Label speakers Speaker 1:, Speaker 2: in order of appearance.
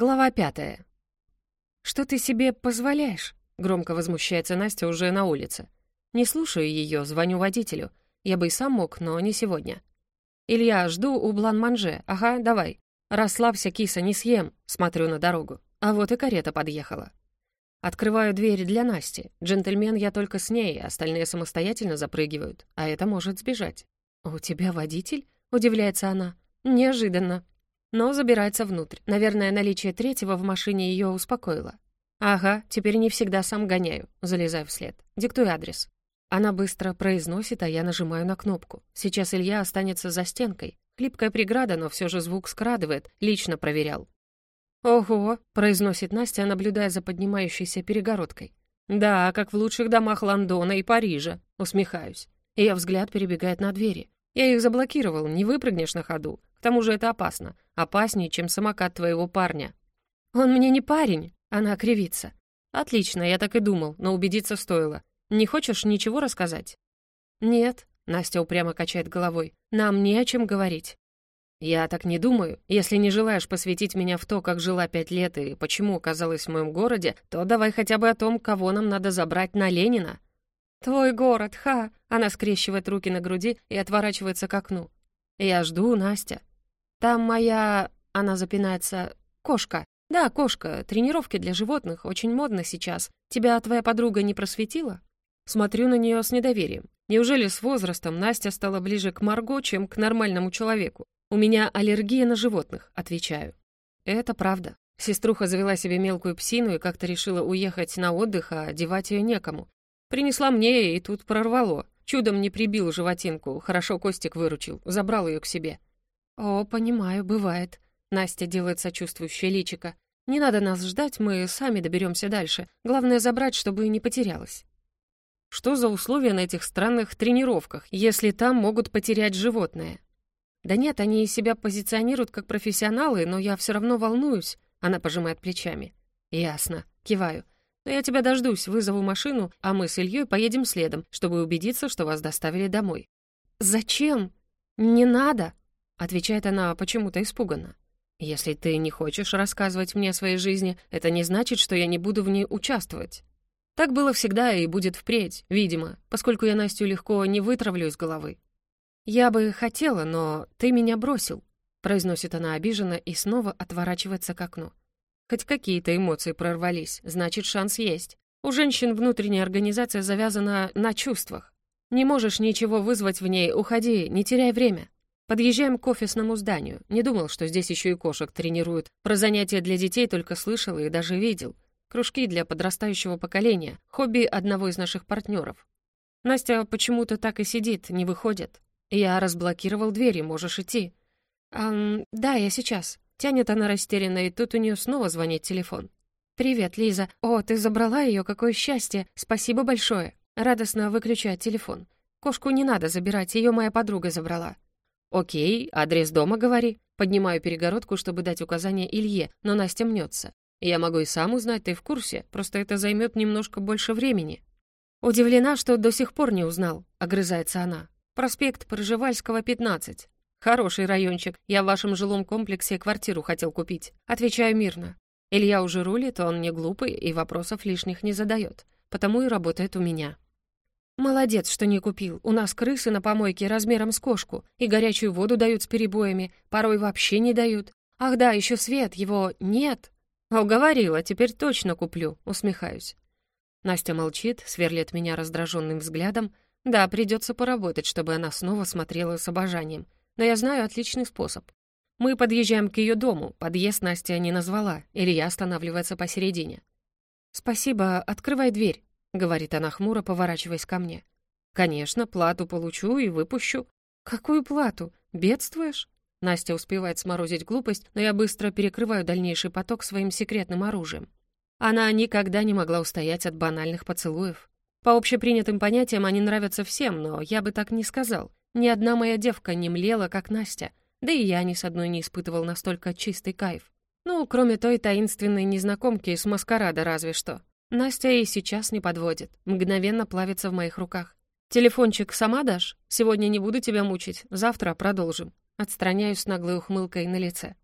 Speaker 1: Глава пятая. «Что ты себе позволяешь?» — громко возмущается Настя уже на улице. Не слушаю ее, звоню водителю. Я бы и сам мог, но не сегодня. «Илья, жду у Блан-Манже. Ага, давай. Расслабься, киса, не съем». Смотрю на дорогу. А вот и карета подъехала. Открываю дверь для Насти. Джентльмен я только с ней, остальные самостоятельно запрыгивают. А это может сбежать. «У тебя водитель?» — удивляется она. «Неожиданно» но забирается внутрь. Наверное, наличие третьего в машине ее успокоило. «Ага, теперь не всегда сам гоняю», залезаю вслед. «Диктуй адрес». Она быстро произносит, а я нажимаю на кнопку. Сейчас Илья останется за стенкой. Хлипкая преграда, но все же звук скрадывает, лично проверял. «Ого», — произносит Настя, наблюдая за поднимающейся перегородкой. «Да, как в лучших домах Лондона и Парижа», — усмехаюсь. Ее взгляд перебегает на двери. Я их заблокировал, не выпрыгнешь на ходу. К тому же это опасно. Опаснее, чем самокат твоего парня. Он мне не парень, она кривится. Отлично, я так и думал, но убедиться стоило. Не хочешь ничего рассказать? Нет, Настя упрямо качает головой. Нам не о чем говорить. Я так не думаю. Если не желаешь посвятить меня в то, как жила пять лет и почему оказалась в моем городе, то давай хотя бы о том, кого нам надо забрать на Ленина. «Твой город, ха!» Она скрещивает руки на груди и отворачивается к окну. «Я жду, Настя. Там моя...» Она запинается. «Кошка. Да, кошка. Тренировки для животных. Очень модно сейчас. Тебя твоя подруга не просветила?» Смотрю на нее с недоверием. Неужели с возрастом Настя стала ближе к Марго, чем к нормальному человеку? «У меня аллергия на животных», — отвечаю. «Это правда. Сеструха завела себе мелкую псину и как-то решила уехать на отдых, а одевать ее некому. Принесла мне, и тут прорвало. Чудом не прибил животинку, хорошо Костик выручил, забрал ее к себе. «О, понимаю, бывает». Настя делает сочувствующее личико. «Не надо нас ждать, мы сами доберемся дальше. Главное забрать, чтобы не потерялась». Что за условия на этих странных тренировках, если там могут потерять животное? Да нет, они себя позиционируют как профессионалы, но я все равно волнуюсь. Она пожимает плечами. Ясно. Киваю. Но я тебя дождусь, вызову машину, а мы с Ильей поедем следом, чтобы убедиться, что вас доставили домой. Зачем? Не надо. Отвечает она почему-то испуганно. «Если ты не хочешь рассказывать мне о своей жизни, это не значит, что я не буду в ней участвовать. Так было всегда и будет впредь, видимо, поскольку я Настю легко не вытравлю из головы. Я бы хотела, но ты меня бросил», произносит она обиженно и снова отворачивается к окну. Хоть какие-то эмоции прорвались, значит, шанс есть. У женщин внутренняя организация завязана на чувствах. Не можешь ничего вызвать в ней, уходи, не теряй время. Подъезжаем к офисному зданию. Не думал, что здесь еще и кошек тренируют. Про занятия для детей только слышал и даже видел. Кружки для подрастающего поколения. Хобби одного из наших партнеров. Настя почему-то так и сидит, не выходит. Я разблокировал двери, можешь идти. «Эм, да, я сейчас». Тянет она растерянно, и тут у нее снова звонит телефон. «Привет, Лиза. О, ты забрала ее, какое счастье. Спасибо большое». Радостно выключает телефон. «Кошку не надо забирать, ее моя подруга забрала». «Окей, адрес дома говори». Поднимаю перегородку, чтобы дать указание Илье, но Настя мнется. «Я могу и сам узнать, ты в курсе, просто это займет немножко больше времени». «Удивлена, что до сих пор не узнал», — огрызается она. «Проспект Проживальского, 15. Хороший райончик. Я в вашем жилом комплексе квартиру хотел купить». Отвечаю мирно. Илья уже рулит, он не глупый и вопросов лишних не задает, потому и работает у меня. «Молодец, что не купил. У нас крысы на помойке размером с кошку, и горячую воду дают с перебоями, порой вообще не дают. Ах да, еще свет, его нет». «Уговорила, теперь точно куплю», — усмехаюсь. Настя молчит, сверлит меня раздраженным взглядом. Да, придется поработать, чтобы она снова смотрела с обожанием. Но я знаю отличный способ. Мы подъезжаем к ее дому, подъезд Настя не назвала, Илья останавливается посередине. «Спасибо, открывай дверь», — говорит она хмуро, поворачиваясь ко мне. «Конечно, плату получу и выпущу». «Какую плату? Бедствуешь?» Настя успевает сморозить глупость, но я быстро перекрываю дальнейший поток своим секретным оружием. Она никогда не могла устоять от банальных поцелуев. По общепринятым понятиям они нравятся всем, но я бы так не сказал. Ни одна моя девка не млела, как Настя, да и я ни с одной не испытывал настолько чистый кайф. Ну, кроме той таинственной незнакомки с маскарада разве что. Настя и сейчас не подводит, мгновенно плавится в моих руках. «Телефончик сама дашь? Сегодня не буду тебя мучить, завтра продолжим». Отстраняюсь с наглой ухмылкой на лице.